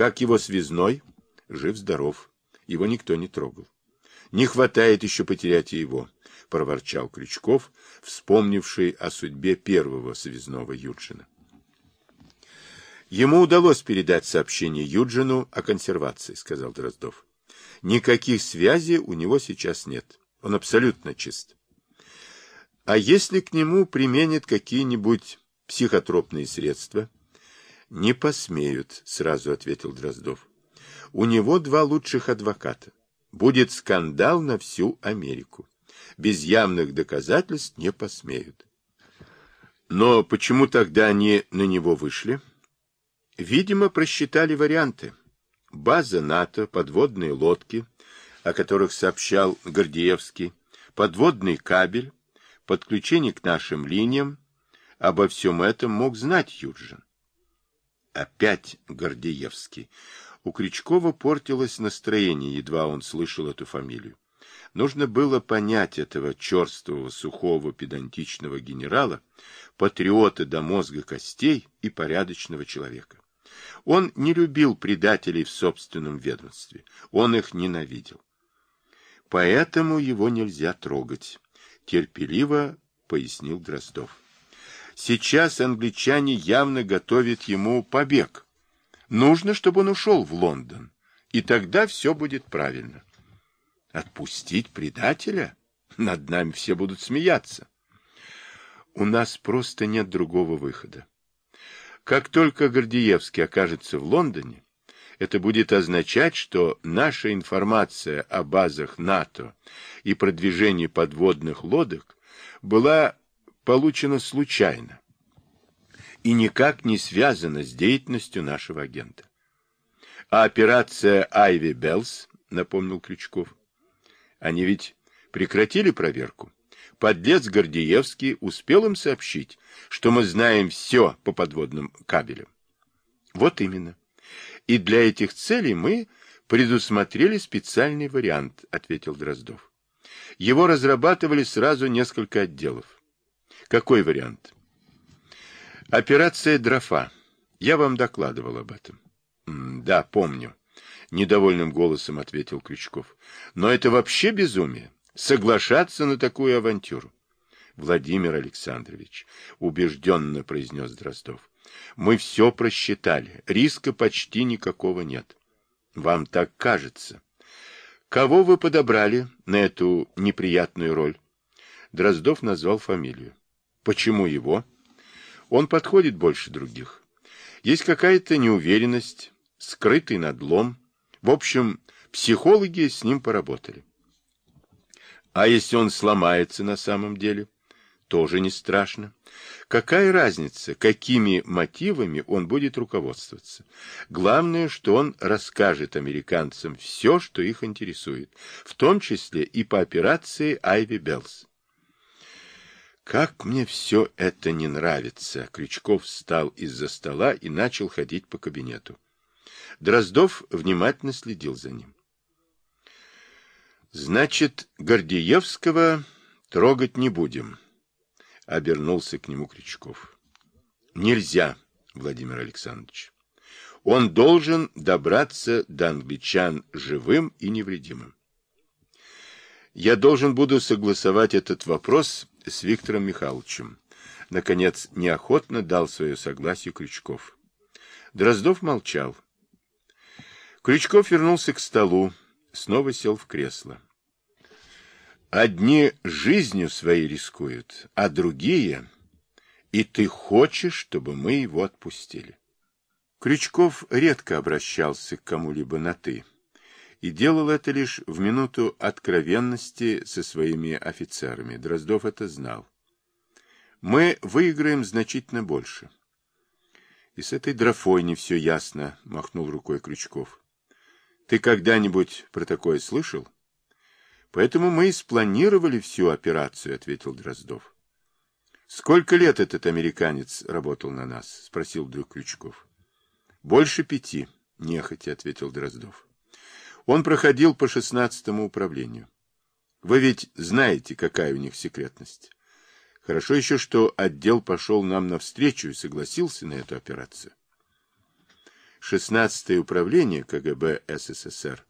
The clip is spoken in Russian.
Как его связной? Жив-здоров. Его никто не трогал. Не хватает еще потерять его, проворчал Крючков, вспомнивший о судьбе первого связного Юджина. Ему удалось передать сообщение Юджину о консервации, сказал Дроздов. Никаких связей у него сейчас нет. Он абсолютно чист. А если к нему применят какие-нибудь психотропные средства? Не посмеют, сразу ответил Дроздов. У него два лучших адвоката. Будет скандал на всю Америку. Без явных доказательств не посмеют. Но почему тогда они на него вышли? Видимо, просчитали варианты. База НАТО, подводные лодки, о которых сообщал Гордеевский, подводный кабель, подключение к нашим линиям. Обо всем этом мог знать Юджин. Опять Гордеевский. У Крючкова портилось настроение, едва он слышал эту фамилию. Нужно было понять этого черствого, сухого, педантичного генерала, патриота до мозга костей и порядочного человека. Он не любил предателей в собственном ведомстве. Он их ненавидел. Поэтому его нельзя трогать, терпеливо пояснил Дроздов. Сейчас англичане явно готовят ему побег. Нужно, чтобы он ушел в Лондон, и тогда все будет правильно. Отпустить предателя? Над нами все будут смеяться. У нас просто нет другого выхода. Как только Гордеевский окажется в Лондоне, это будет означать, что наша информация о базах НАТО и продвижении подводных лодок была получена случайно и никак не связана с деятельностью нашего агента. А операция Айви Беллс, напомнил Крючков, они ведь прекратили проверку. Подлец Гордиевский успел им сообщить, что мы знаем все по подводным кабелям. Вот именно. И для этих целей мы предусмотрели специальный вариант, ответил Дроздов. Его разрабатывали сразу несколько отделов. Какой вариант? Операция «Дрофа». Я вам докладывал об этом. да, помню. Недовольным голосом ответил Крючков. Но это вообще безумие соглашаться на такую авантюру. Владимир Александрович, убежденно произнес Дроздов, мы все просчитали, риска почти никакого нет. Вам так кажется. Кого вы подобрали на эту неприятную роль? Дроздов назвал фамилию. Почему его? Он подходит больше других. Есть какая-то неуверенность, скрытый надлом. В общем, психологи с ним поработали. А если он сломается на самом деле? Тоже не страшно. Какая разница, какими мотивами он будет руководствоваться? Главное, что он расскажет американцам все, что их интересует, в том числе и по операции Айви Беллс. Как мне все это не нравится! Крючков встал из-за стола и начал ходить по кабинету. Дроздов внимательно следил за ним. Значит, Гордеевского трогать не будем. Обернулся к нему Крючков. Нельзя, Владимир Александрович. Он должен добраться до англичан живым и невредимым. Я должен буду согласовать этот вопрос с Виктором Михайловичем. Наконец, неохотно дал свое согласие Крючков. Дроздов молчал. Крючков вернулся к столу, снова сел в кресло. Одни жизнью своей рискуют, а другие... И ты хочешь, чтобы мы его отпустили? Крючков редко обращался к кому-либо на «ты» и делал это лишь в минуту откровенности со своими офицерами. Дроздов это знал. Мы выиграем значительно больше. И с этой дрофой не все ясно, махнул рукой Крючков. Ты когда-нибудь про такое слышал? Поэтому мы и спланировали всю операцию, ответил Дроздов. Сколько лет этот американец работал на нас? спросил вдруг Крючков. Больше пяти, нехотя ответил Дроздов. Он проходил по шестнадцатому управлению. Вы ведь знаете, какая у них секретность. Хорошо еще, что отдел пошел нам навстречу и согласился на эту операцию. 16-е управление КГБ СССР